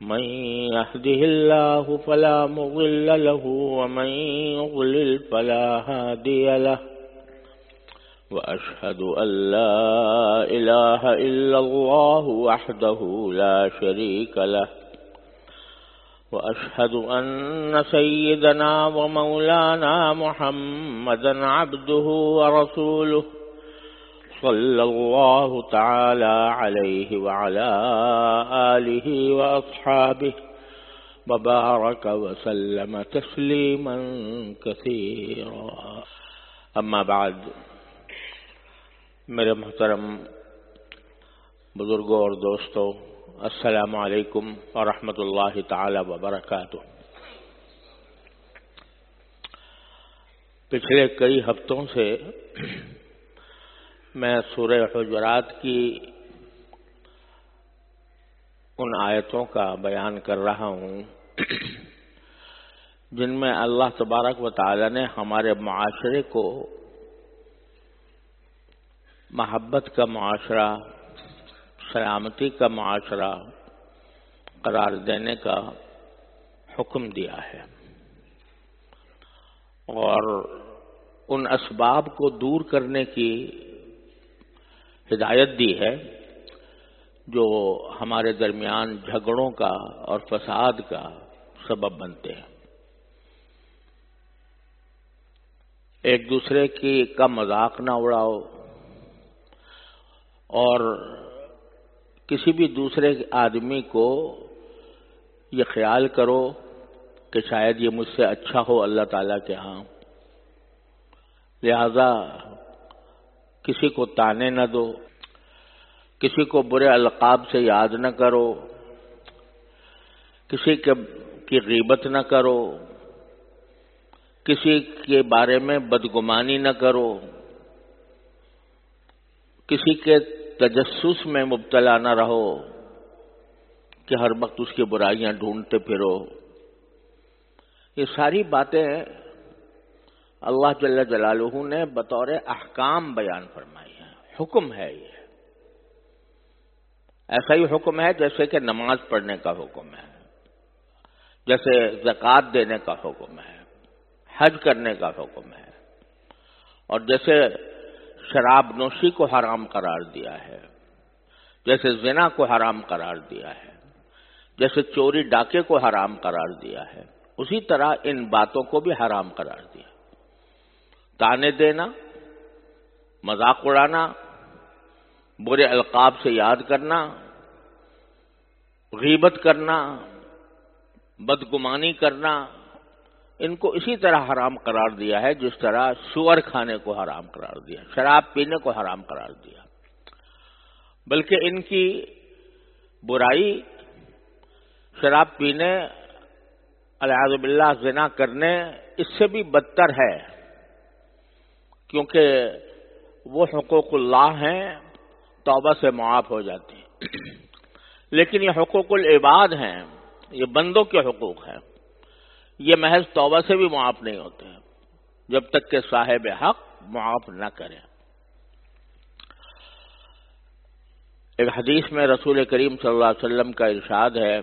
من يهده الله فلا مضل له ومن يضلل فلا هادي له وأشهد أن لا إله إلا الله وحده لا شريك له وأشهد أن سيدنا ومولانا محمدا عبده ورسوله صلى الله تعالى عليه وعلى آله وأصحابه وبارك وسلم تسليما كثيرا. أما بعد، میرے محترم بزرگوں اور دوستوں، السلام علیکم ورحمۃ اللہ تعالی وبرکاتہ۔ پچھلے کئی ہفتوں سے میں سورہ حجرات کی ان آیتوں کا بیان کر رہا ہوں، جن میں اللہ تبارک و تعالی نے ہمارے معاشرے کو محبت کا معاشرہ، سلامتی کا معاشرہ قرار دینے کا حکم دیا ہے۔ اور ان اسباب کو دور کرنے کی ہدایت دی ہے جو ہمارے درمیان جھگڑوں کا اور فساد کا سبب بنتے ہیں۔ ایک دوسرے کی کا مذاق نہ اڑاؤ اور کسی بھی دوسرے آدمی کو یہ خیال کرو کہ شاید یہ مجھ سے اچھا ہو اللہ تعالی کے ہاں۔ لہذا کسی کو تانے نہ دو، کسی کو برے القاب سے یاد نہ کرو، کسی کے کی غیبت نہ کرو، کسی کے بارے میں بدگمانی نہ کرو، کسی کے تجسس میں مبتلا نہ رہو، کہ ہر وقت اس کی برائیاں ڈھونڈتے پھرو۔ یہ ساری باتیں اللہ جل جلالہ نے بطور احکام بیان فرمائی ہیں۔ حکم ہے یہ۔ ایسا ہی حکم ہے جیسے کہ نماز پڑھنے کا حکم ہے، جیسے زکوٰۃ دینے کا حکم ہے، حج کرنے کا حکم ہے، اور جیسے شراب نوشی کو حرام قرار دیا ہے، جیسے زنا کو حرام قرار دیا ہے، جیسے چوری ڈاکے کو حرام قرار دیا ہے، اسی طرح ان باتوں کو بھی حرام قرار دیا۔ تانے دینا، مذاق اڑانا، برے القاب سے یاد کرنا، غیبت کرنا، بدگمانی کرنا، ان کو اسی طرح حرام قرار دیا ہے، جس طرح سور کھانے کو حرام قرار دیا، شراب پینے کو حرام قرار دیا۔ بلکہ ان کی برائی، شراب پینے الحاظ باللہ، زنا کرنے، اس سے بھی بدتر ہے۔ کیونکہ وہ حقوق اللہ ہیں، توبہ سے معاف ہو جاتی ہیں۔ لیکن یہ حقوق العباد ہیں، یہ بندوں کے حقوق ہیں۔ یہ محض توبہ سے بھی معاف نہیں ہوتے ہیں، جب تک کہ صاحب حق معاف نہ کرے ایک حدیث میں رسول کریم صلی اللہ علیہ وسلم کا ارشاد ہے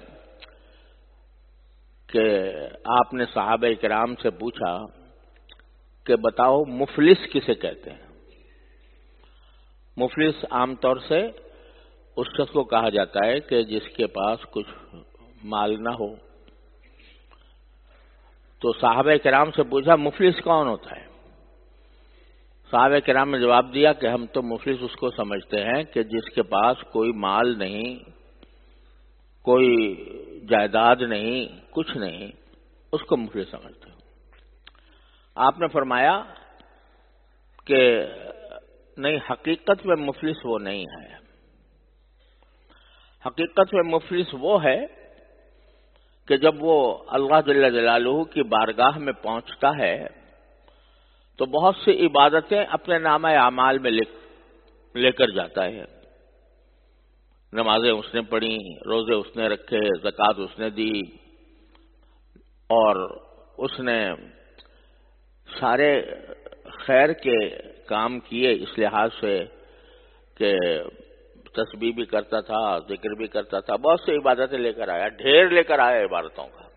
کہ آپ نے صحابہ کرام سے پوچھا کہ بتاؤ مفلس کسے کہتے ہیں؟ مفلس عام طور سے اس شخص کو کہا جاتا ہے کہ جس کے پاس کچھ مال نہ ہو۔ تو صحابہ کرام سے پوچھا، مفلس کون ہوتا ہے؟ صحابہ کرام نے جواب دیا کہ ہم تو مفلس اس کو سمجھتے ہیں کہ جس کے پاس کوئی مال نہیں، کوئی جائیداد نہیں، کچھ نہیں، اس کو مفلس سمجھتے ہیں۔ آپ نے فرمایا کہ نہیں، حقیقت میں مفلس وہ نہیں ہے۔ حقیقت میں مفلس وہ ہے کہ جب وہ اللہ جل جلالہ کی بارگاہ میں پہنچتا ہے، تو بہت سی عبادتیں اپنے نام اعمال میں لے کر جاتا ہے۔ نمازیں اس نے پڑھی، روزے اس نے رکھے زکات اس نے دی اور اس نے سارے خیر کے کام کیے اس لحاظ سے کہ تسبیح بھی کرتا تھا، ذکر بھی کرتا تھا، بہت سی عبادتیں لے کر آیا، ڈھیر لے کر آیا عبادتوں کا۔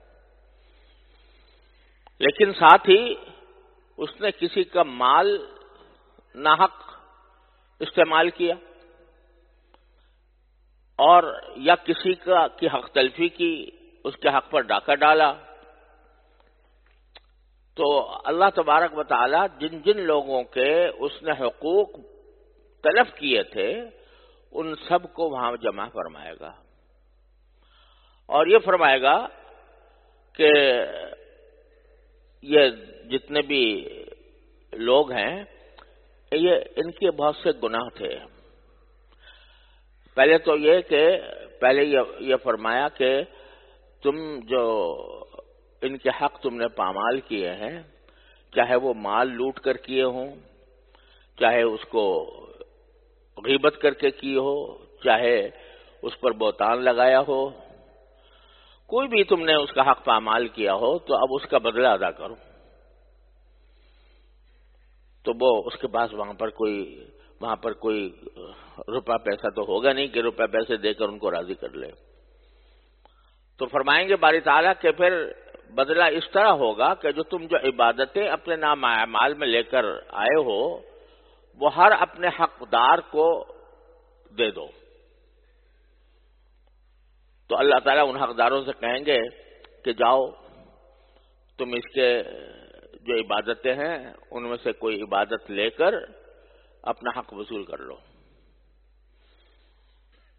لیکن ساتھ ہی اس نے کسی کا مال ناحق استعمال کیا اور یا کسی کا کی حق تلفی کی، اس کے حق پر ڈاکہ ڈالا۔ تو اللہ تبارک و تعالی جن جن لوگوں کے اس نے حقوق تلف کیے تھے، ان سب کو وہاں جمع فرمائے گا۔ اور یہ فرمائے گا کہ یہ جتنے بھی لوگ ہیں، یہ ان کے بہت سے گناہ تھے۔ پہلے تو یہ کہ پہلے یہ فرمایا کہ تم جو ان کے حق تم نے پامال کیے ہیں، چاہے وہ مال لوٹ کر کیے ہوں، چاہے اس کو غیبت کر کے کی ہو، چاہے اس پر بوتان لگایا ہو۔ کوئی بھی تم نے اس کا حق پامال کیا ہو، تو اب اس کا بدلہ ادا کرو۔ تو وہ اس کے پاس وہاں پر کوئی، وہاں پر کوئی روپیہ پیسہ تو ہوگا نہیں کہ روپیہ پیسے دے کر ان کو راضی کر لے۔ تو فرمائیں گے باری تعالیٰ کہ پھر بدلہ اس طرح ہوگا کہ جو تم جو عبادتیں اپنے نام اعمال میں لے کر آئے ہو، وہ ہر اپنے حقدار کو دے دو۔ تو اللہ تعالیٰ ان حقداروں سے کہیں گے کہ جاؤ، تم اس کے جو عبادتیں ہیں، ان میں سے کوئی عبادت لے کر اپنا حق وصول کر لو۔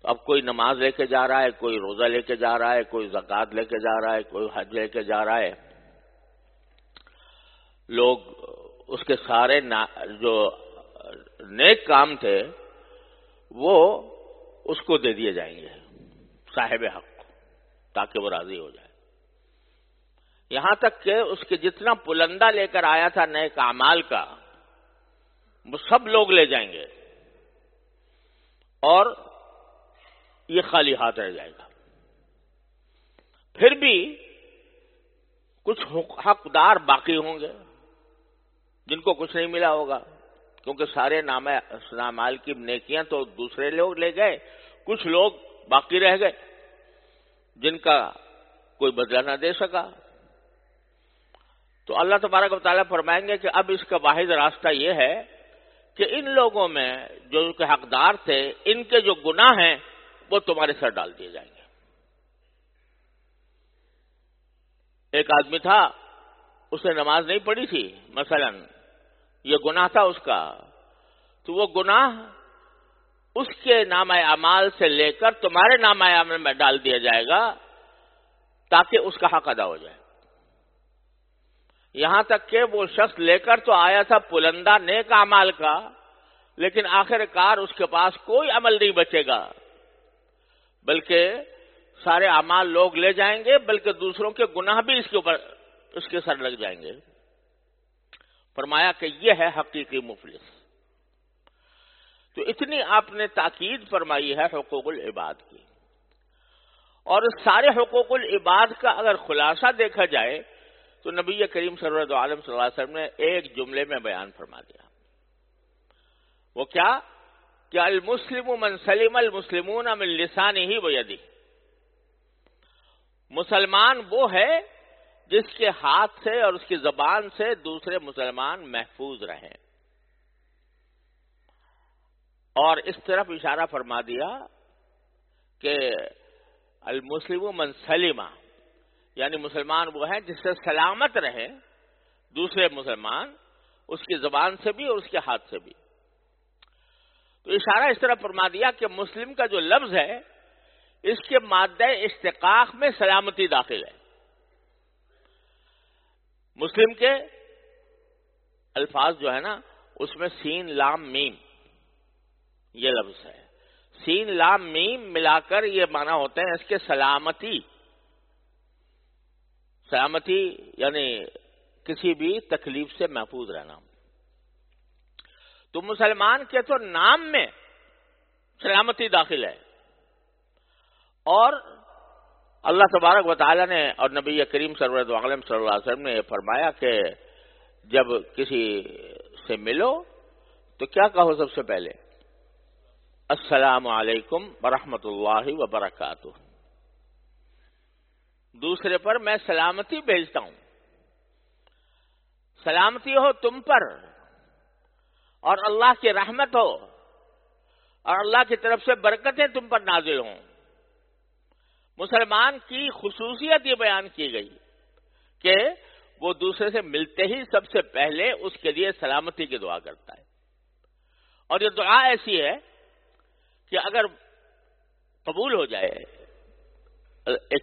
اب کوئی نماز لے کے جا رہا ہے، کوئی روزہ لے کے جا رہا ہے، کوئی زکات لے کے جا رہا ہے، کوئی حج لے کے جا رہا ہے۔ لوگ اس کے سارے جو نیک کام تھے، وہ اس کو دے دیے جائیں گے، صاحب حق کو تاکہ وہ راضی ہو جائے۔ یہاں تک کہ اس کے جتنا پلندہ لے کر آیا تھا نئے کامال کا، وہ سب لوگ لے جائیں گے۔ اور یہ خالی ہاتھ رہ جائے گا۔ پھر بھی کچھ حقدار باقی ہوں گے جن کو کچھ نہیں ملا ہوگا، کیونکہ سارے نام نامال کی نیکیاں تو دوسرے لوگ لے گئے، کچھ لوگ باقی رہ گئے جن کا کوئی بدلہ نہ دے سکا۔ تو اللہ تبارک و تعالیٰ فرمائیں گے کہ اب اس کا واحد راستہ یہ ہے کہ ان لوگوں میں جو کے حقدار تھے، ان کے جو گناہ ہیں وہ تمہارے سر ڈال دیے جائیں گے۔ ایک آدمی تھا، اس نے نماز نہیں پڑھی تھی، مثلا یہ گناہ تھا اس کا۔ تو وہ گناہ اس کے نام اعمال سے لے کر تمہارے نام اعمال میں ڈال دیا جائے گا تاکہ اس کا حق ادا ہو جائے۔ یہاں تک کہ وہ شخص لے کر تو آیا تھا پلندہ، نیک اعمال کا، لیکن آخر کار اس کے پاس کوئی عمل نہیں بچے گا۔ بلکہ سارے اعمال لوگ لے جائیں گے، بلکہ دوسروں کے گناہ بھی اس کے اوپر، اس کے سر لگ جائیں گے۔ فرمایا کہ یہ ہے حقیقی مفلس۔ تو اتنی آپ نے تاکید فرمائی ہے حقوق العباد کی۔ اور سارے حقوق العباد کا اگر خلاصہ دیکھا جائے، تو نبی کریم سرورت عالم صلی اللہ علیہ وسلم نے ایک جملے میں بیان فرما دیا۔ وہ کیا؟ کہ المسلم من سلم المسلمون من لسان ہی وہ مسلمان وہ ہے جس کے ہاتھ سے اور اس کی زبان سے دوسرے مسلمان محفوظ رہیں۔ اور اس طرف اشارہ فرما دیا کہ المسلم من سلیمہ یعنی مسلمان وہ ہیں جس سے سلامت رہے دوسرے مسلمان، اس کی زبان سے بھی اور اس کے ہاتھ سے بھی۔ تو اشارہ اس طرح فرما دیا کہ مسلم کا جو لفظ ہے، اس کے مادہ اشتقاق میں سلامتی داخل ہے۔ مسلم کے الفاظ جو ہے نا، اس میں سین، لام، میم، یہ لفظ ہے۔ سین، لام، میم ملا کر یہ مانا ہوتا ہے اس کے سلامتی۔ سلامتی یعنی کسی بھی تکلیف سے محفوظ رہنا۔ تو مسلمان کے تو نام میں سلامتی داخل ہے۔ اور اللہ تبارک و تعالی نے اور نبی کریم سرورت عالم صلی اللہ علیہ وسلم نے یہ فرمایا کہ جب کسی سے ملو تو کیا کہو سب سے پہلے؟ السلام علیکم ورحمۃ اللہ وبرکاتہ۔ دوسرے پر میں سلامتی بھیجتا ہوں۔ سلامتی ہو تم پر۔ اور اللہ کی رحمت ہو اور اللہ کی طرف سے برکتیں تم پر نازل ہوں۔ مسلمان کی خصوصیت یہ بیان کی گئی کہ وہ دوسرے سے ملتے ہی سب سے پہلے اس کے لیے سلامتی کی دعا کرتا ہے۔ اور یہ دعا ایسی ہے کہ اگر قبول ہو جائے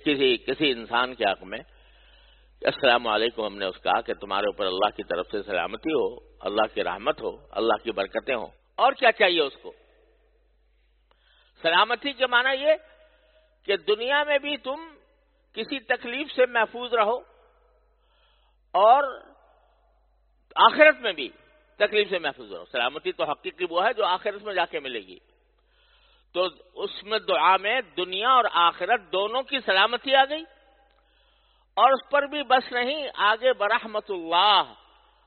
کسی کسی انسان کے حق میں السلام علیکم، ہم نے اس کہا کہ تمہارے اوپر اللہ کی طرف سے سلامتی ہو، اللہ کی رحمت ہو، اللہ کی برکتیں ہوں۔ اور کیا چاہیے اس کو؟ سلامتی کے معنی یہ کہ دنیا میں بھی تم کسی تکلیف سے محفوظ رہو اور آخرت میں بھی تکلیف سے محفوظ رہو۔ سلامتی تو حقیقی وہ ہے جو آخرت میں جا کے ملے گی۔ تو اس میں دعا میں دنیا اور آخرت دونوں کی سلامتی آ گئی۔ اور اس پر بھی بس نہیں، آگے برحمت اللہ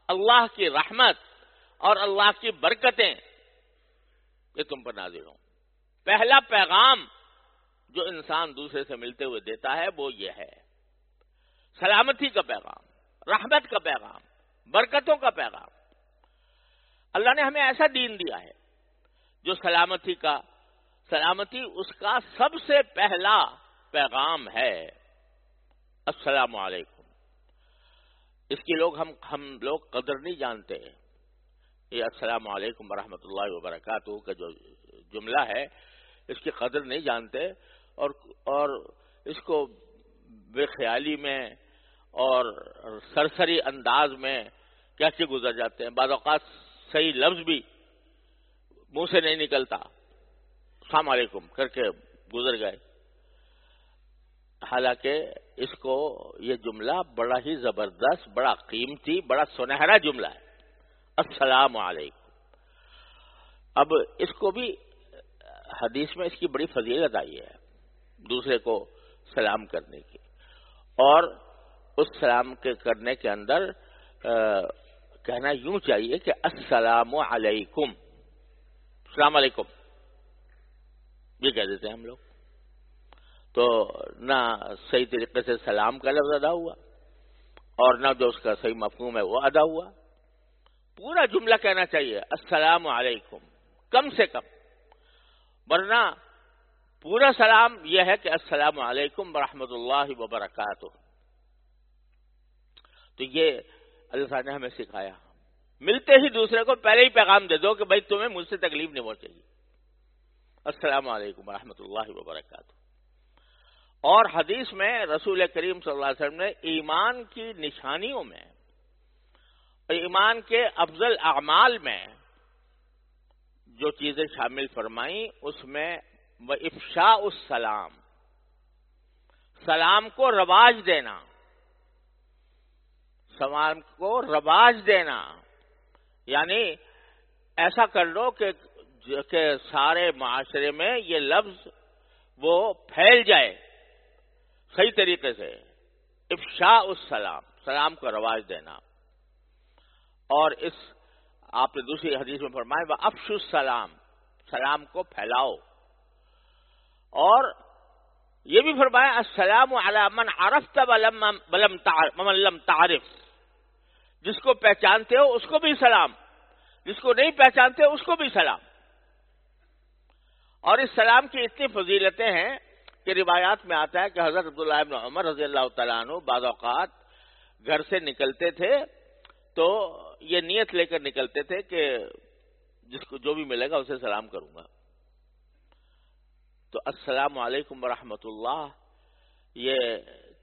اللہ کی رحمت اور اللہ کی برکتیں۔ یہ تم پر نازل ہوں۔ پہلا پیغام جو انسان دوسرے سے ملتے ہوئے دیتا ہے، وہ یہ ہے۔ سلامتی کا پیغام، رحمت کا پیغام، برکتوں کا پیغام۔ اللہ نے ہمیں ایسا دین دیا ہے جو سلامتی کا، سلامتی اس کا سب سے پہلا پیغام ہے۔ السلام علیکم۔ اس کی لوگ ہم ہم لوگ قدر نہیں جانتے۔ یہ السلام علیکم ورحمۃ اللہ وبرکاتہ کا جو جملہ ہے، اس کی قدر نہیں جانتے اور اور اس کو بے خیالی میں اور سرسری انداز میں کیسے گزر جاتے ہیں؟ بعض اوقات صحیح لفظ بھی منہ سے نہیں نکلتا۔ السلام علیکم کر کے گزر گئے۔ حالانکہ اس کو یہ جملہ بڑا ہی زبردست، بڑا قیمتی، بڑا سنہرا جملہ ہے۔ السلام علیکم۔ اب اس کو بھی حدیث میں اس کی بڑی فضیلت آئی ہے دوسرے کو سلام کرنے کی۔ اور اس سلام کے کرنے کے اندر کہنا یوں چاہیے کہ السلام علیکم۔ السلام علیکم۔ یہ کہہ دیتے ہیں ہم لوگ۔ تو نہ صحیح طریقے سے سلام کا لفظ ادا ہوا اور نہ جو اس کا صحیح مفہوم ہے وہ ادا ہوا۔ پورا جملہ کہنا چاہیے، السلام علیکم، کم سے کم۔ ورنہ پورا سلام یہ ہے کہ السلام علیکم ورحمۃ اللہ وبرکاتہ۔ تو یہ اللہ تعالیٰ نے ہمیں سکھایا۔ ملتے ہی دوسرے کو پہلے ہی پیغام دے دو کہ بھائی تمہیں مجھ سے تکلیف نہیں پہنچے گی۔ السلام علیکم ورحمۃ اللہ وبرکاتہ۔ اور حدیث میں رسول کریم صلی اللہ علیہ وسلم نے ایمان کی نشانیوں میں، ایمان کے افضل اعمال میں جو چیزیں شامل فرمائیں، اس میں وہ افشا السلام، سلام کو رواج دینا، سلام کو رواج دینا یعنی ایسا کر لو کہ کہ سارے معاشرے میں یہ لفظ وہ پھیل جائے۔ صحیح طریقے سے افشا السلام، سلام کو رواج دینا۔ اور اس آپ نے دوسری حدیث میں فرمائے وہ افش السلام، سلام کو پھیلاؤ۔ اور یہ بھی فرمایا، السلام علی من عرفت لم جس کو پہچانتے ہو، اس کو بھی سلام۔ جس کو نہیں پہچانتے اس کو بھی سلام۔ اور اس سلام کی اتنی فضیلتیں ہیں کہ روایات میں آتا ہے کہ حضرت عبداللہ ابن عمر رضی اللہ تعالیٰ عنہ بعض اوقات گھر سے نکلتے تھے تو یہ نیت لے کر نکلتے تھے کہ جس کو جو بھی ملے گا اسے سلام کروں گا۔ تو السلام علیکم ورحمۃ اللہ۔ یہ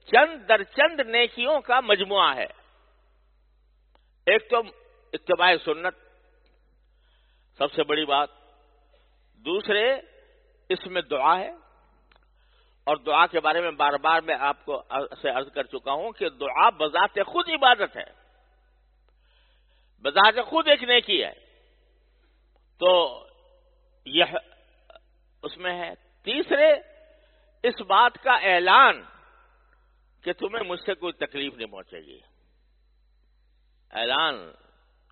چند در چند نیکیوں کا مجموعہ ہے۔ ایک تو اتباع سنت، سب سے بڑی بات۔ دوسرے، اس میں دعا ہے۔ اور دعا کے بارے میں بار بار میں آپ کو سے عرض کر چکا ہوں کہ دعا بذات خود عبادت ہے۔ بذات خود ایک نیکی ہے۔ تو یہ اس میں ہے۔ تیسرے، اس بات کا اعلان کہ تمہیں مجھ سے کوئی تکلیف نہیں پہنچے گی۔ اعلان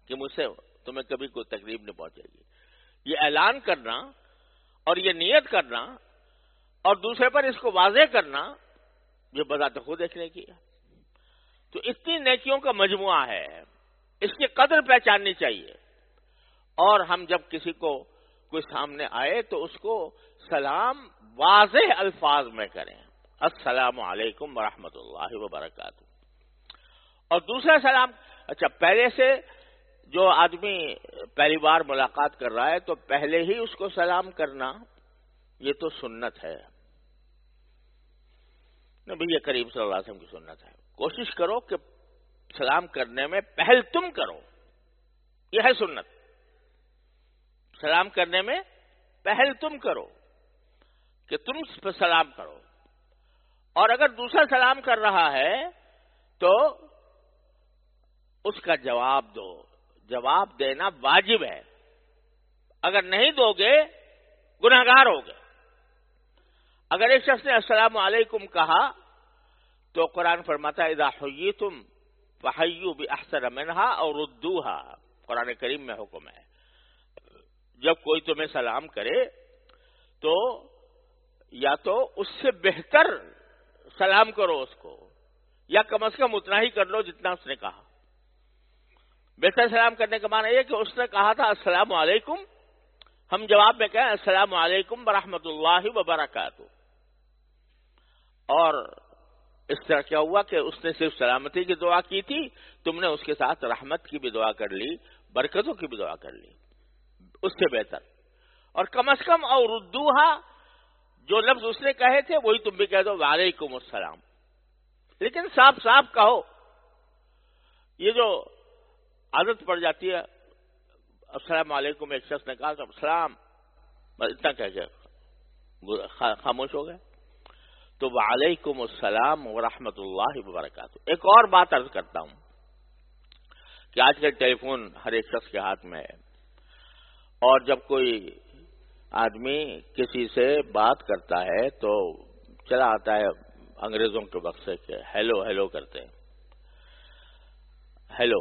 کہ مجھ سے تمہیں کبھی کوئی تکلیف نہیں پہنچے گی۔ یہ اعلان کرنا اور یہ نیت کرنا اور دوسرے پر اس کو واضح کرنا یہ بذات خود دیکھنے کی تو اتنی نیکیوں کا مجموعہ ہے۔ اس کی قدر پہچاننی چاہیے۔ اور ہم جب کسی کو کوئی سامنے آئے تو اس کو سلام واضح الفاظ میں کریں۔ السلام علیکم ورحمۃ اللہ وبرکاتہ۔ اور دوسرا سلام اچھا پہلے سے جو آدمی پہلی بار ملاقات کر رہا ہے تو پہلے ہی اس کو سلام کرنا یہ تو سنت ہے۔ نبی کریم صلی اللہ علیہ وسلم کی سنت ہے۔ کوشش کرو کہ سلام کرنے میں پہل تم کرو۔ یہ ہے سنت۔ سلام کرنے میں پہل تم کرو کہ تم سلام کرو۔ اور اگر دوسرا سلام کر رہا ہے تو اس کا جواب دو۔ جواب دینا واجب ہے۔ اگر نہیں دو گے گناگار ہو گئے اگر ایک شخص نے السلام علیکم کہا تو قرآن فرماتا اذا حییتم فحیو بھی احسر منہا اور ردوہا. قرآن کریم میں حکم ہے۔ جب کوئی تمہیں سلام کرے تو یا تو اس سے بہتر سلام کرو اس کو، یا کم از کم اتنا ہی کر لو جتنا اس نے کہا۔ بہتر سلام کرنے کا معنی یہ کہ اس نے کہا تھا، السلام علیکم ہم جواب میں کہیں، السلام علیکم ورحمۃ اللہ وبرکاتہ اور اس طرح کیا ہوا کہ اس نے صرف سلامتی کی دعا کی تھی، تم نے اس کے ساتھ رحمت کی بھی دعا کر لی، برکتوں کی بھی دعا کر لی۔ اس سے بہتر۔ اور کم از کم اور اردوہا جو لفظ اس نے کہے تھے، وہی تم بھی کہہ دو، وعلیکم السلام۔ لیکن صاف صاف کہو، یہ جو عادت پڑ جاتی ہے، السلام علیکم، ایک شخص نے کہا تو، السلام اتنا کہہ کے خاموش ہو گئے۔ تو وعلیکم السلام ورحمۃ اللہ وبرکاتہ۔ ایک اور بات عرض کرتا ہوں کہ آج کل ٹیلی فون ہر ایک شخص کے ہاتھ میں ہے۔ اور جب کوئی آدمی کسی سے بات کرتا ہے تو چلا آتا ہے انگریزوں کے وقت سے کہ ہیلو ہیلو کرتے ہیں۔ ہیلو۔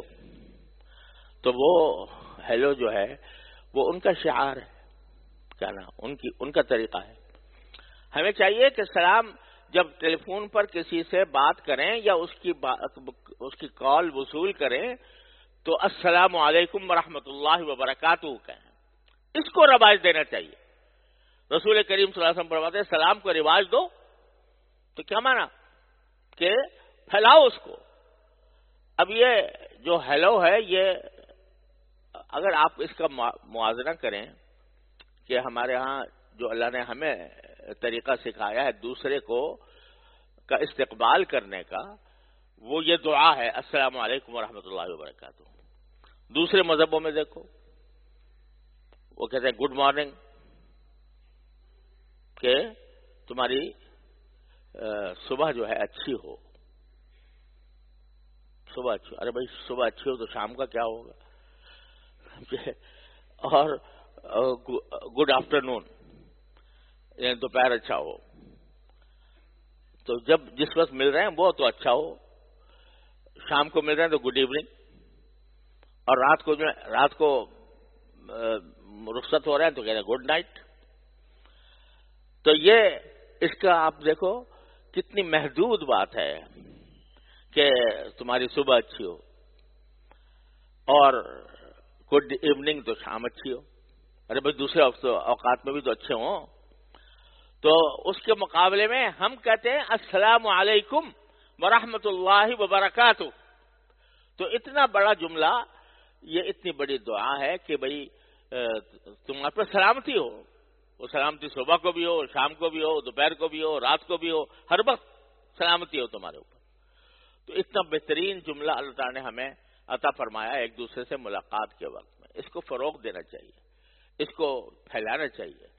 تو وہ ہیلو جو ہے، وہ ان کا شعار ہے۔ کیا نا ان کی، ان کا طریقہ ہے۔ ہمیں چاہیے کہ سلام جب ٹیلی فون پر کسی سے بات کریں یا اس کی اس کی کال وصول کریں تو السلام علیکم ورحمۃ اللہ وبرکاتہ کہیں۔ اس کو رواج دینا چاہیے۔ رسول کریم صلی اللہ علیہ وسلم فرماتے ہیں، سلام کو رواج دو۔ تو کیا مانا؟ کہ پھیلاؤ اس کو۔ اب یہ جو ہیلو ہے، یہ اگر آپ اس کا موازنہ کریں کہ ہمارے ہاں جو اللہ نے ہمیں طریقہ سکھایا ہے دوسرے کو کا استقبال کرنے کا، وہ یہ دعا ہے، السلام علیکم ورحمۃ اللہ وبرکاتہ۔ دوسرے مذہبوں میں دیکھو، وہ کہتے ہیں گڈ مارننگ کہ تمہاری صبح جو ہے اچھی ہو۔ صبح اچھی، ارے بھائی، صبح اچھی ہو تو شام کا کیا ہوگا؟ اور گڈ آفٹر نون یعنی دوپہر اچھا ہو۔ تو جب جس وقت مل رہے ہیں وہ تو اچھا ہو۔ شام کو مل رہے ہیں تو گڈ ایوننگ اور رات کو جو رات کو رخصت ہو رہے ہیں تو کہہ رہے ہیں گڈ نائٹ تو یہ اس کا آپ دیکھو کتنی محدود بات ہے کہ تمہاری صبح اچھی ہو اور گڈ ایوننگ تو شام اچھی ہو۔ ارے بھائی، دوسرے اوقات میں بھی تو اچھے ہوں۔ تو اس کے مقابلے میں ہم کہتے ہیں السلام علیکم ورحمۃ اللہ وبرکاتہ۔ تو اتنا بڑا جملہ، یہ اتنی بڑی دعا ہے کہ بھائی تمہارے پر سلامتی ہو۔ وہ سلامتی صبح کو بھی ہو، شام کو بھی ہو، دوپہر کو بھی ہو، رات کو بھی ہو، ہر وقت سلامتی ہو تمہارے اوپر۔ تو اتنا بہترین جملہ اللہ تعالیٰ نے ہمیں عطا فرمایا ایک دوسرے سے ملاقات کے وقت میں۔ اس کو فروغ دینا چاہیے، اس کو پھیلانا چاہیے۔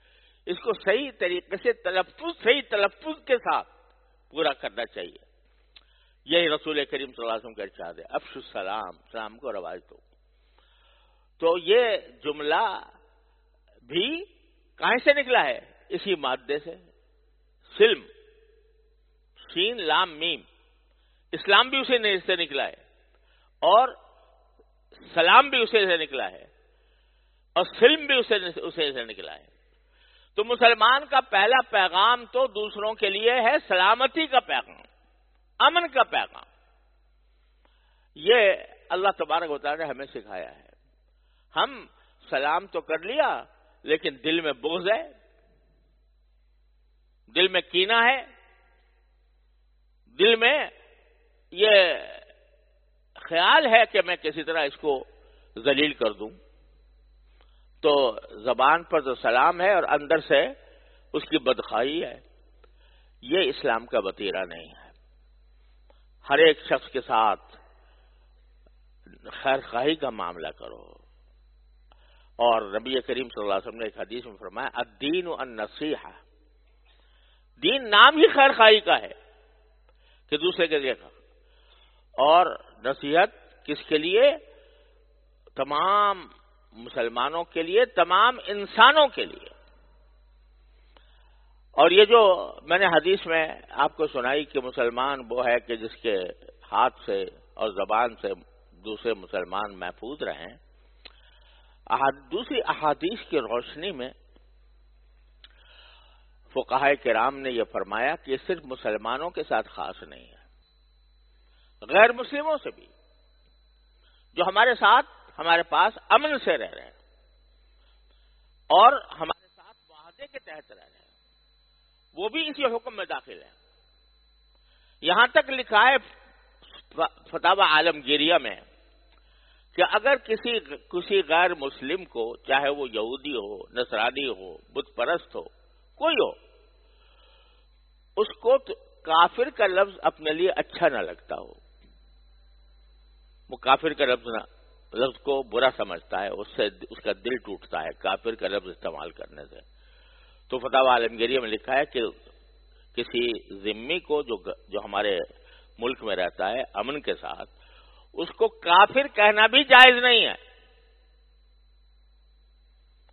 اس کو صحیح طریقے سے تلفظ، صحیح تلفظ کے ساتھ پورا کرنا چاہیے۔ یہی رسول کریم صلی اللہ علیہ وسلم کا ارشاد ہے، افش السلام، سلام کو رواج دو۔ تو یہ جملہ بھی کہیں سے نکلا ہے؟ اسی مادے سے۔ سلم، شین، لام، میم۔ اسلام بھی اسی سے نکلا ہے اور سلام بھی اسے سے نکلا ہے اور سلم بھی اسے سے نکلا ہے۔ تو مسلمان کا پہلا پیغام تو دوسروں کے لیے ہے سلامتی کا پیغام، امن کا پیغام۔ یہ اللہ تبارک ہوتا نے ہمیں سکھایا ہے۔ ہم سلام تو کر لیا، لیکن دل میں بغض ہے، دل میں کینا ہے، دل میں یہ خیال ہے کہ میں کسی طرح اس کو ذلیل کر دوں۔ تو زبان پر تو سلام ہے اور اندر سے اس کی بدخواہی ہے۔ یہ اسلام کا وطیرہ نہیں ہے۔ ہر ایک شخص کے ساتھ خیر خواہی کا معاملہ کرو۔ اور نبی کریم صلی اللہ علیہ وسلم نے ایک حدیث میں فرمایا، الدین و النصیحہ۔ دین نام ہی خیر خواہی کا ہے۔ کہ دوسرے کے دیکھا اور نصیحت کس کے لیے؟ تمام مسلمانوں کے لیے، تمام انسانوں کے لیے۔ اور یہ جو میں نے حدیث میں آپ کو سنائی کہ مسلمان وہ ہے کہ جس کے ہاتھ سے اور زبان سے دوسرے مسلمان محفوظ رہیں۔ دوسری احادیث کی روشنی میں فقہ کرام نے یہ فرمایا کہ یہ صرف مسلمانوں کے ساتھ خاص نہیں ہے، غیر مسلموں سے بھی۔ جو ہمارے ساتھ ہمارے پاس امن سے رہ رہے ہیں اور ہمارے ساتھ معاہدے کے تحت رہ رہے ہیں۔ وہ بھی اسی حکم میں داخل ہیں۔ یہاں تک لکھا ہے فتح عالمگیریا میں کہ اگر کسی کسی غیر مسلم کو، چاہے وہ یہودی ہو، نصرانی ہو، بت پرست ہو، کوئی ہو، اس کو کافر کا لفظ اپنے لیے اچھا نہ لگتا ہو۔ وہ کافر کا لفظ نہ لفظ کو برا سمجھتا ہے، اس سے اس کا دل ٹوٹتا ہے، کافر کا لفظ استعمال کرنے سے۔ تو فتح عالمگیری میں لکھا ہے کہ کسی ذمی کو جو جو ہمارے ملک میں رہتا ہے، امن کے ساتھ، اس کو کافر کہنا بھی جائز نہیں ہے۔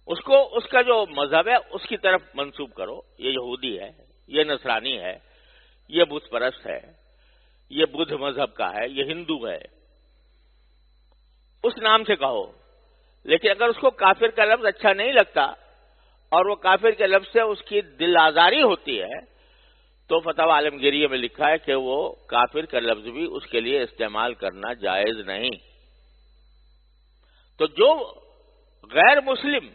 اس کو، اس کا جو مذہب ہے، اس کی طرف منسوب کرو۔ یہ یہودی ہے، یہ نصرانی ہے، یہ بت پرست ہے، یہ بدھ مذہب کا ہے، یہ ہندو ہے۔ اس نام سے کہو۔ لیکن اگر اس کو کافر کا لفظ اچھا نہیں لگتا اور وہ کافر کے لفظ سے اس کی دل آزاری ہوتی ہے، تو فتح عالمگیری میں لکھا ہے کہ وہ کافر کا لفظ بھی اس کے لیے استعمال کرنا جائز نہیں۔ تو جو غیر مسلم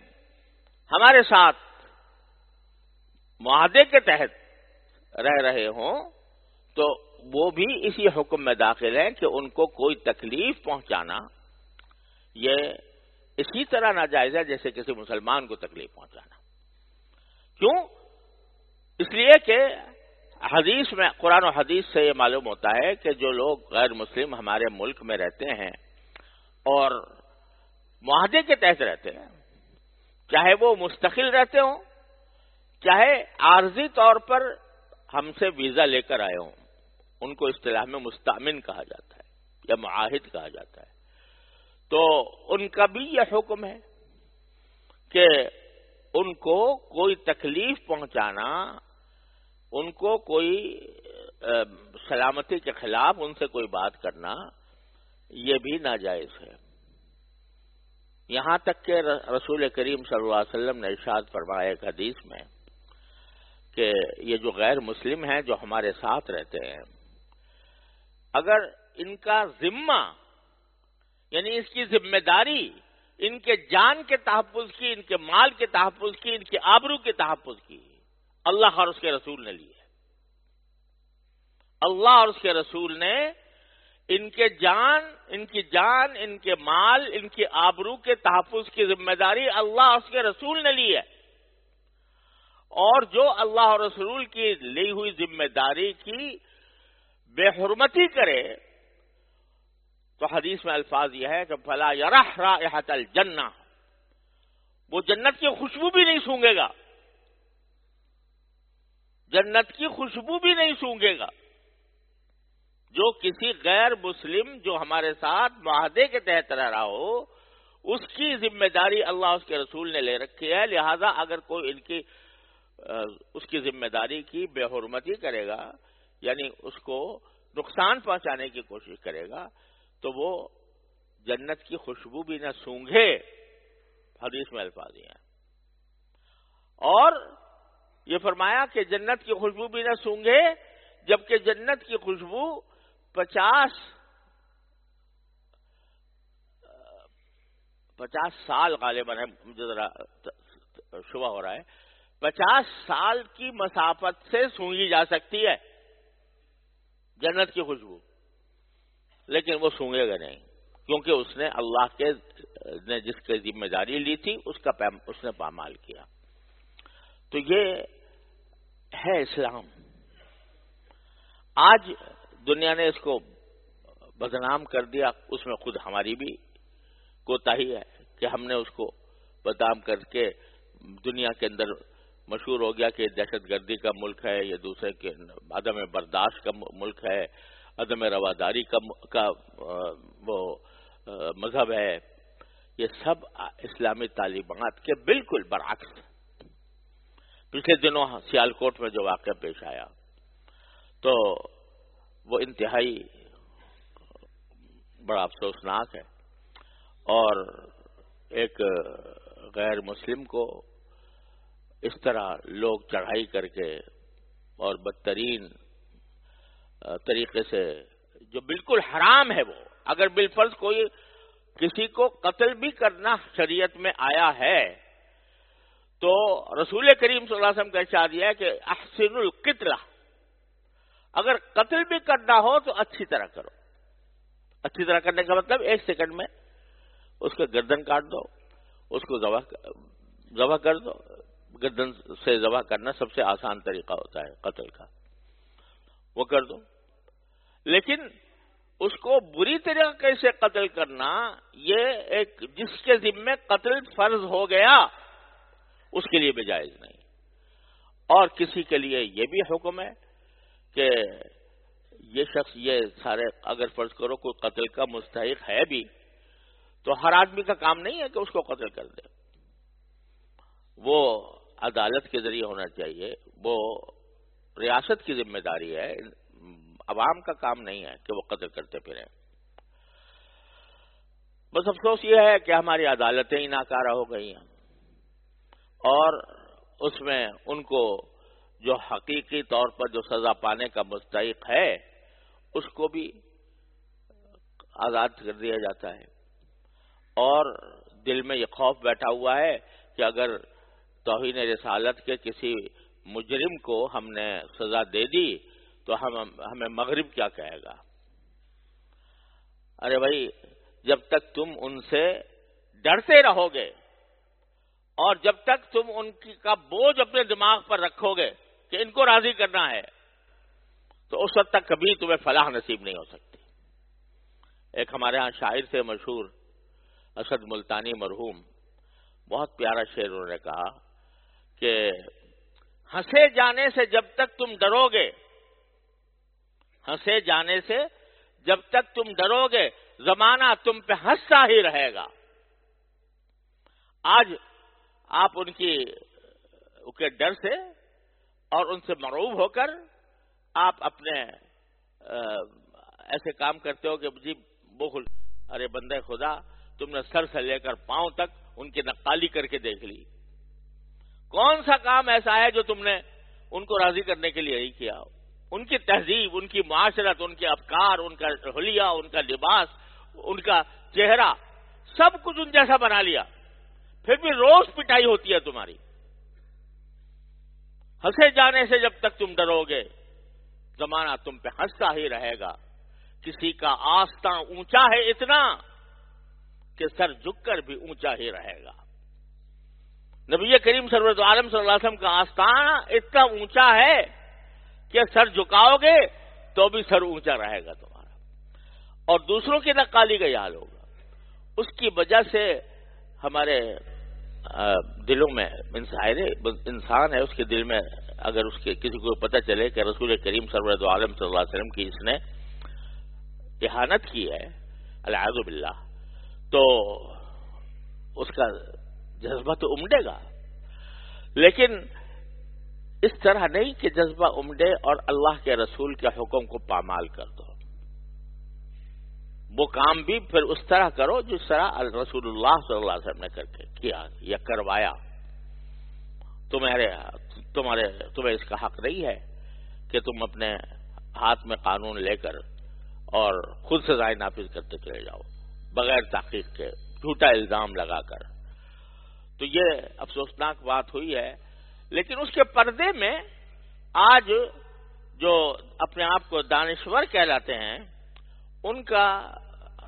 ہمارے ساتھ معاہدے کے تحت رہ رہے ہوں، تو وہ بھی اسی حکم میں داخل ہیں کہ ان کو کوئی تکلیف پہنچانا یہ اسی طرح ناجائز ہے جیسے کسی مسلمان کو تکلیف پہنچانا۔ کیوں؟ اس لیے کہ حدیث میں، قرآن و حدیث سے یہ معلوم ہوتا ہے کہ جو لوگ غیر مسلم ہمارے ملک میں رہتے ہیں اور معاہدے کے تحت رہتے ہیں، چاہے وہ مستقل رہتے ہوں، چاہے عارضی طور پر ہم سے ویزا لے کر آئے ہوں، ان کو اصطلاح میں مستعمن کہا جاتا ہے یا معاہد کہا جاتا ہے۔ تو ان کا بھی یہ حکم ہے کہ ان کو کوئی تکلیف پہنچانا، ان کو کوئی سلامتی کے خلاف ان سے کوئی بات کرنا، یہ بھی ناجائز ہے۔ یہاں تک کہ رسول کریم صلی اللہ علیہ وسلم نے ارشاد فرمایا ایک حدیث میں کہ یہ جو غیر مسلم ہیں جو ہمارے ساتھ رہتے ہیں، اگر ان کا ذمہ یعنی اس کی ذمہ داری ان کے جان کے تحفظ کی، ان کے مال کے تحفظ کی، ان کے آبرو کے تحفظ کی۔ اللہ اور اس کے رسول نے لی ہے۔ اللہ اور اس کے رسول نے ان کے جان، ان کی جان، ان کے مال، ان کے آبرو کے تحفظ کی ذمہ داری اللہ اور اس کے رسول نے لی ہے۔ اور جو اللہ اور رسول کی لی ہوئی ذمہ داری کی بے حرمتی کرے تو حدیث میں الفاظ یہ ہے کہ فلا یرح رائحت الجنہ، وہ جنت کی خوشبو بھی نہیں سونگے گا۔ جنت کی خوشبو بھی نہیں سونگے گا۔ جو کسی غیر مسلم جو ہمارے ساتھ معاہدے کے تحت رہ رہا ہو، اس کی ذمہ داری اللہ اس کے رسول نے لے رکھی ہے۔ لہذا اگر کوئی ان کی اس کی ذمہ داری کی بے حرمتی کرے گا یعنی اس کو نقصان پہنچانے کی کوشش کرے گا تو وہ جنت کی خوشبو بھی نہ سونگھے، حدیث میں الفاظ ہیں۔ اور یہ فرمایا کہ جنت کی خوشبو بھی نہ سونگھے، جبکہ جنت کی خوشبو پچاس پچاس سال غالباً ہے، مجھے ذرا شبہ ہو رہا ہے۔ پچاس سال کی مسافت سے سونگی جا سکتی ہے جنت کی خوشبو۔ لیکن وہ سونگے گا نہیں، کیونکہ اس نے اللہ کے، نے جس کی ذمہ داری لی تھی، اس کا اس نے پامال کیا۔ تو یہ ہے اسلام۔ آج دنیا نے اس کو بدنام کر دیا، اس میں خود ہماری بھی کوتا ہی ہے کہ ہم نے اس کو بدنام کر کے دنیا کے اندر مشہور ہو گیا کہ دہشت گردی کا ملک ہے یہ دوسرے کے عدم برداشت کا ملک ہے۔ عدم رواداری کا وہ مذہب ہے، یہ سب اسلامی تعلیمات کے بالکل برعکس پچھلے دنوں سیال کوٹ میں جو واقعہ پیش آیا، تو وہ انتہائی بڑا افسوسناک ہے۔ اور ایک غیر مسلم کو اس طرح لوگ چڑھائی کر کے اور بدترین طریقے سے جو بالکل حرام ہے وہ۔ اگر بالفرض کوئی کسی کو قتل بھی کرنا شریعت میں آیا ہے، تو رسول کریم صلی اللہ علیہ وسلم کا ارشاد یہ ہے کہ احسن القتلہ۔ اگر قتل بھی کرنا ہو تو اچھی طرح کرو۔ اچھی طرح کرنے کا مطلب ایک سیکنڈ میں اس کا گردن کاٹ دو، اس کو ذبح کر دو۔ گردن سے ذبح کرنا سب سے آسان طریقہ ہوتا ہے قتل کا۔ وہ کر دو۔ لیکن اس کو بری طریقے سے قتل کرنا، یہ ایک جس کے ذمے قتل فرض ہو گیا، اس کے لیے بھی جائز نہیں۔ اور کسی کے لیے یہ بھی حکم ہے کہ یہ شخص یہ سارے اگر فرض کرو، کوئی قتل کا مستحق ہے بھی، تو ہر آدمی کا کام نہیں ہے کہ اس کو قتل کر دے۔ وہ عدالت کے ذریعے ہونا چاہیے، وہ ریاست کی ذمہ داری ہے، عوام کا کام نہیں ہے کہ وہ قتل کرتے پھریں۔ بس افسوس یہ ہے کہ ہماری عدالتیں ہی ناکارہ ہو گئی ہیں۔ اور اس میں ان کو جو حقیقی طور پر جو سزا پانے کا مستحق ہے، اس کو بھی آزاد کر دیا جاتا ہے۔ اور دل میں یہ خوف بیٹھا ہوا ہے کہ اگر توہین رسالت کے کسی مجرم کو ہم نے سزا دے دی، تو ہم ہمیں مغرب کیا کہے گا؟ ارے بھائی، جب تک تم ان سے ڈرتے رہو گے، اور جب تک تم ان کی کا بوجھ اپنے دماغ پر رکھو گے کہ ان کو راضی کرنا ہے، تو اس وقت تک کبھی تمہیں فلاح نصیب نہیں ہو سکتی۔ ایک ہمارے ہاں شاعر سے مشہور اسد ملتانی مرحوم، بہت پیارا شعر انہوں نے کہا کہ ہنسے جانے سے جب تک تم ڈرو گے ہنسے جانے سے جب تک تم ڈرو گے زمانہ تم پہ ہنستا ہی رہے گا۔ آج آپ ان کی کے ڈر سے اور ان سے مروب ہو کر آپ اپنے ایسے کام کرتے ہو کہ جی بخل، ارے بندے خدا، تم نے سر سے لے کر پاؤں تک ان کی نقالی کر کے دیکھ لی۔ کون سا کام ایسا ہے جو تم نے ان کو راضی کرنے کے لیے ہی کیا ان کی تہذیب، ان کی معاشرت، ان کے افکار، ان کا حلیہ، ان کا لباس، ان کا چہرہ، سب کچھ ان جیسا بنا لیا۔ پھر بھی روز پٹائی ہوتی ہے تمہاری۔ ہنسے جانے سے جب تک تم ڈرو گے، زمانہ تم پہ ہنستا ہی رہے گا۔ کسی کا آستہ اونچا ہے اتنا کہ سر جھک کر بھی اونچا ہی رہے گا۔ نبی کریم سرورت عالم صلی اللہ علیہ وسلم کا آستان اتنا اونچا ہے کہ سر جھکاؤ گے تو بھی سر اونچا رہے گا تمہارا۔ اور دوسروں کی نقالی کا حال ہوگا۔ اس کی وجہ سے ہمارے دلوں میں انسان ہے اس کے دل میں اگر اس کے کسی کو پتہ چلے کہ رسول کریم سرورت عالم صلی اللہ علیہ وسلم کی اس نے احانت کی ہے الحاظ باللہ، تو اس کا جذبہ تو امڈے گا۔ لیکن اس طرح نہیں کہ جذبہ امڈے اور اللہ کے رسول کے حکم کو پامال کر دو۔ وہ کام بھی پھر اس طرح کرو جس طرح رسول اللہ صلی اللہ علیہ وسلم نے کر کے کیا یا کروایا۔ تمہارے تمہارے تمہیں اس کا حق نہیں ہے کہ تم اپنے ہاتھ میں قانون لے کر اور خود سزائے نافذ کرتے چلے جاؤ، بغیر تحقیق کے جھوٹا الزام لگا کر۔ تو یہ افسوسناک بات ہوئی ہے۔ لیکن اس کے پردے میں آج جو اپنے آپ کو دانشور کہلاتے ہیں، ان کا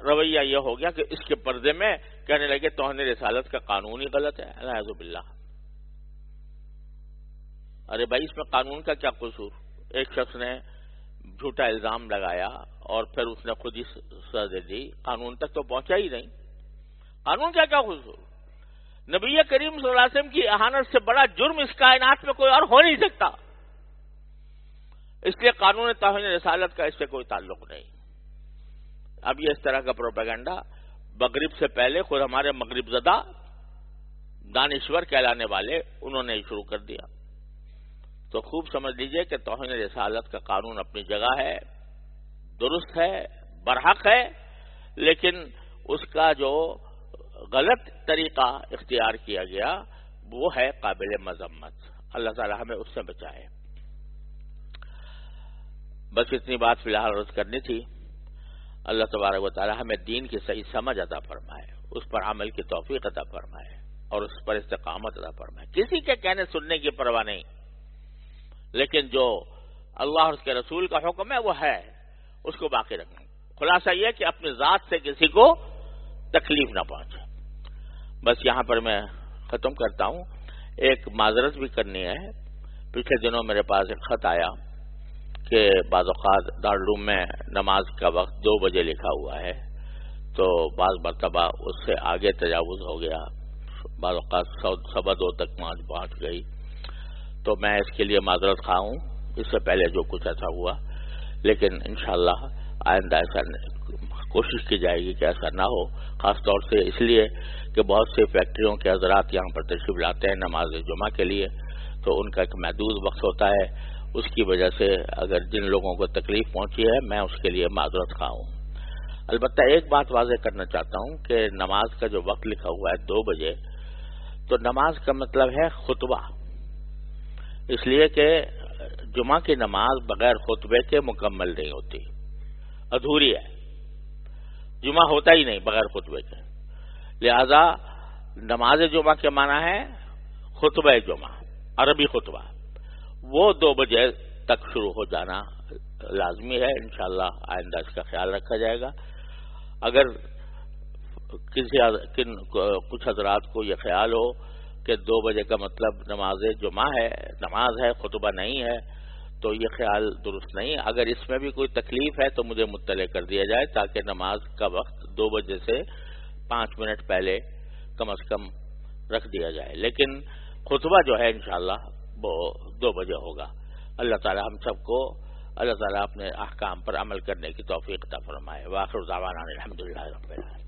رویہ یہ ہو گیا کہ اس کے پردے میں کہنے لگے توہن رسالت کا قانون ہی غلط ہے۔ الحض باللہ ارے بھائی، اس میں قانون کا کیا قصور؟ ایک شخص نے جھوٹا الزام لگایا اور پھر اس نے خود ہی سزا دی۔ قانون تک تو پہنچا ہی نہیں۔ قانون کیا کیا قصور؟ نبی کریم صلی اللہ علیہ وسلم کی احانت سے بڑا جرم اس کائنات میں کوئی اور ہو نہیں سکتا۔ اس لیے قانون توہین رسالت کا اس سے کوئی تعلق نہیں۔ اب یہ اس طرح کا پروپیگنڈا مغرب سے پہلے خود ہمارے مغرب زدہ دانشور کہلانے والے انہوں نے شروع کر دیا۔ تو خوب سمجھ لیجیے کہ توہین رسالت کا قانون اپنی جگہ ہے، درست ہے، برحق ہے، لیکن اس کا جو غلط طریقہ اختیار کیا گیا، وہ ہے قابل مذمت۔ اللہ تعالی ہمیں اس سے بچائے۔ بس اتنی بات فی الحال رد کرنی تھی۔ اللہ تبارک و تعالی ہمیں دین کی صحیح سمجھ عطا فرمائے، اس پر عمل کی توفیق عطا فرمائے اور اس پر استقامت عطا فرمائے۔ کسی کے کہنے سننے کی پرواہ نہیں۔ لیکن جو اللہ اور اس کے رسول کا حکم ہے، وہ ہے۔ اس کو باقی رکھنا۔ خلاصہ یہ کہ اپنی ذات سے کسی کو تکلیف نہ پہنچے۔ بس یہاں پر میں ختم کرتا ہوں۔ ایک معذرت بھی کرنی ہے۔ پچھلے دنوں میرے پاس ایک خط آیا کہ بعض اوقات دارالعلوم میں نماز کا وقت دو بجے لکھا ہوا ہے، تو بعض مرتبہ اس سے آگے تجاوز ہو گیا۔ بعض اوقات سوا دو تک پہنچ گئی۔ تو میں اس کے لیے معذرت خواہ ہوں۔ اس سے پہلے جو کچھ ایسا ہوا، لیکن انشاءاللہ آئندہ ایسا کوشش کی جائے گی کہ ایسا نہ ہو۔ خاص طور سے اس لیے کہ بہت سے فیکٹریوں کے حضرات یہاں پر تشریف لاتے ہیں نماز جمعہ کے لیے، تو ان کا ایک محدود وقت ہوتا ہے۔ اس کی وجہ سے اگر جن لوگوں کو تکلیف پہنچی ہے، میں اس کے لیے معذرت خواہ ہوں۔ البتہ ایک بات واضح کرنا چاہتا ہوں کہ نماز کا جو وقت لکھا ہوا ہے دو بجے، تو نماز کا مطلب ہے خطبہ۔ اس لیے کہ جمعہ کی نماز بغیر خطبے کے مکمل نہیں ہوتی، ادھوری ہے۔ جمعہ ہوتا ہی نہیں بغیر خطبے کے۔ لہذا نماز جمعہ کے معنی ہے خطبہ جمعہ، عربی خطبہ۔ وہ دو بجے تک شروع ہو جانا لازمی ہے، انشاءاللہ آئندہ اس کا خیال رکھا جائے گا۔ اگر کسی کن، کچھ حضرات کو یہ خیال ہو کہ دو بجے کا مطلب نماز جمعہ ہے، نماز ہے، خطبہ نہیں ہے، تو یہ خیال درست نہیں۔ اگر اس میں بھی کوئی تکلیف ہے تو مجھے مطلع کر دیا جائے تاکہ نماز کا وقت دو بجے سے پانچ منٹ پہلے کم از کم رکھ دیا جائے۔ لیکن خطبہ جو ہے انشاءاللہ وہ دو بجے ہوگا۔ اللہ تعالی ہم سب کو اللہ تعالیٰ اپنے احکام پر عمل کرنے کی توفیق فرمائے۔ واخر الحمد للہ رب العالمین۔